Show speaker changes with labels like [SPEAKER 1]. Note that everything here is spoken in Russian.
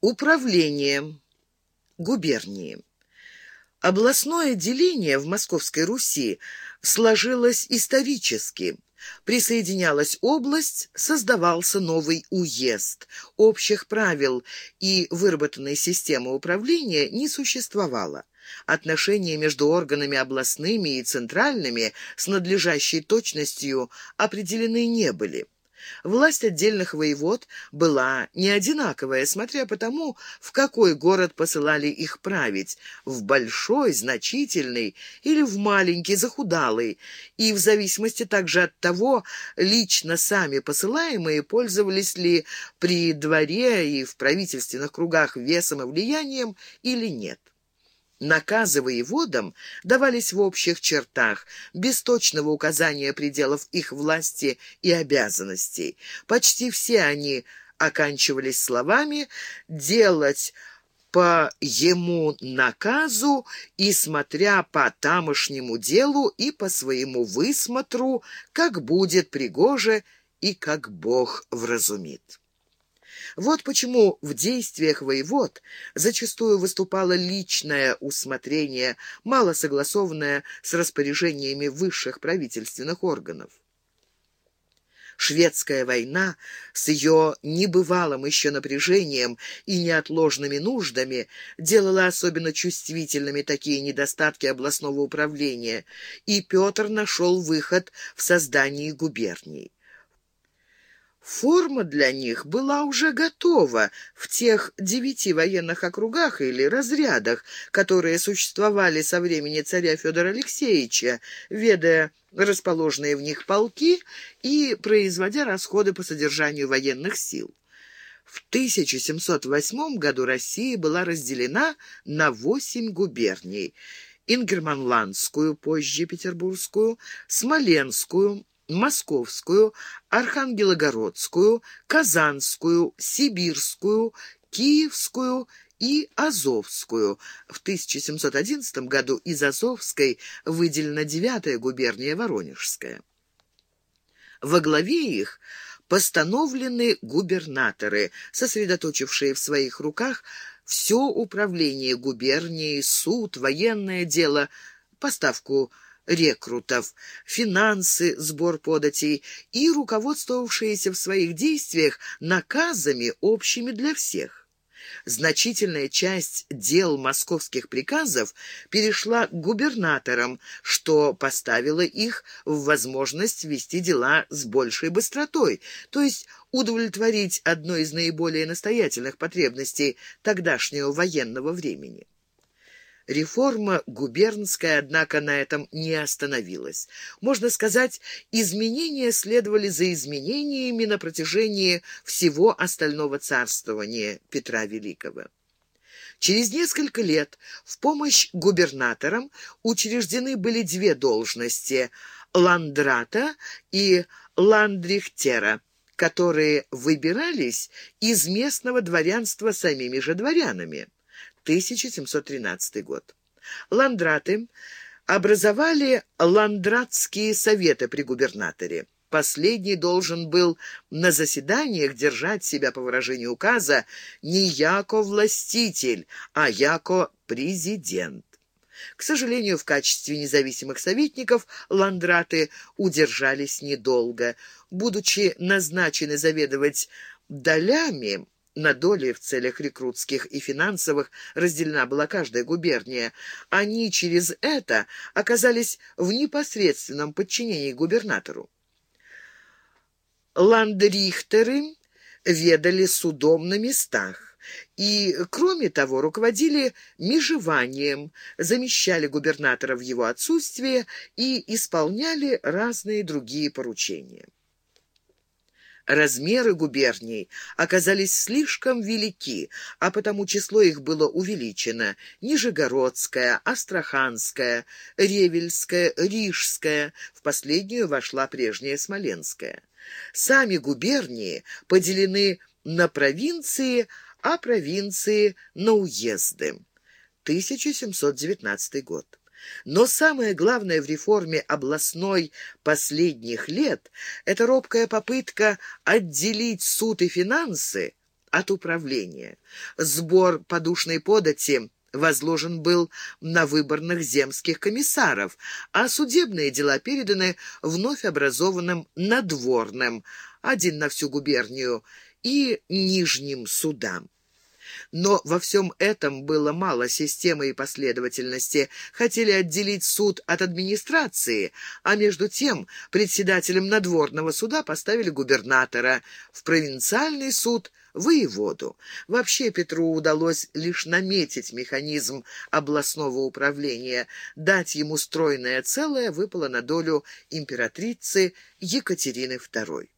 [SPEAKER 1] Управление губернии. Областное деление в Московской Руси сложилось исторически. Присоединялась область, создавался новый уезд. Общих правил и выработанной системы управления не существовало. Отношения между органами областными и центральными с надлежащей точностью определены не были. Власть отдельных воевод была не одинаковая, смотря по тому, в какой город посылали их править, в большой, значительный или в маленький, захудалый, и в зависимости также от того, лично сами посылаемые пользовались ли при дворе и в правительственных кругах весом и влиянием или нет. Наказы воеводам давались в общих чертах, без точного указания пределов их власти и обязанностей. Почти все они оканчивались словами «делать по ему наказу и смотря по тамошнему делу и по своему высмотру, как будет пригоже и как Бог вразумит». Вот почему в действиях воевод зачастую выступало личное усмотрение, мало согласованное с распоряжениями высших правительственных органов. Шведская война с ее небывалым еще напряжением и неотложными нуждами делала особенно чувствительными такие недостатки областного управления, и Петр нашел выход в создании губерний. Форма для них была уже готова в тех девяти военных округах или разрядах, которые существовали со времени царя Федора Алексеевича, ведая расположенные в них полки и производя расходы по содержанию военных сил. В 1708 году Россия была разделена на восемь губерний – Ингерманландскую, позже Петербургскую, Смоленскую, Московскую, Архангелогородскую, Казанскую, Сибирскую, Киевскую и Азовскую. В 1711 году из Азовской выделена девятая губерния Воронежская. Во главе их постановлены губернаторы, сосредоточившие в своих руках все управление губернией, суд, военное дело, поставку рекрутов, финансы, сбор податей и руководствовавшиеся в своих действиях наказами общими для всех. Значительная часть дел московских приказов перешла к губернаторам, что поставило их в возможность вести дела с большей быстротой, то есть удовлетворить одну из наиболее настоятельных потребностей тогдашнего военного времени. Реформа губернская, однако, на этом не остановилась. Можно сказать, изменения следовали за изменениями на протяжении всего остального царствования Петра Великого. Через несколько лет в помощь губернаторам учреждены были две должности – ландрата и ландрихтера, которые выбирались из местного дворянства самими же дворянами. 1713 год. Ландраты образовали ландратские советы при губернаторе. Последний должен был на заседаниях держать себя, по выражению указа, не яко властитель, а яко президент. К сожалению, в качестве независимых советников ландраты удержались недолго. Будучи назначены заведовать долями, на доли в целях рекрутских и финансовых разделена была каждая губерния. Они через это оказались в непосредственном подчинении губернатору. Ландрихтеры ведали судом на местах и, кроме того, руководили межеванием, замещали губернатора в его отсутствие и исполняли разные другие поручения. Размеры губерний оказались слишком велики, а потому число их было увеличено. Нижегородская, Астраханская, Ревельская, Рижская, в последнюю вошла прежняя Смоленская. Сами губернии поделены на провинции, а провинции на уезды. 1719 год. Но самое главное в реформе областной последних лет – это робкая попытка отделить суд и финансы от управления. Сбор подушной подати возложен был на выборных земских комиссаров, а судебные дела переданы вновь образованным надворным, один на всю губернию, и нижним судам. Но во всем этом было мало системы и последовательности. Хотели отделить суд от администрации, а между тем председателем надворного суда поставили губернатора, в провинциальный суд – воеводу. Вообще Петру удалось лишь наметить механизм областного управления, дать ему стройное целое выпало на долю императрицы Екатерины II.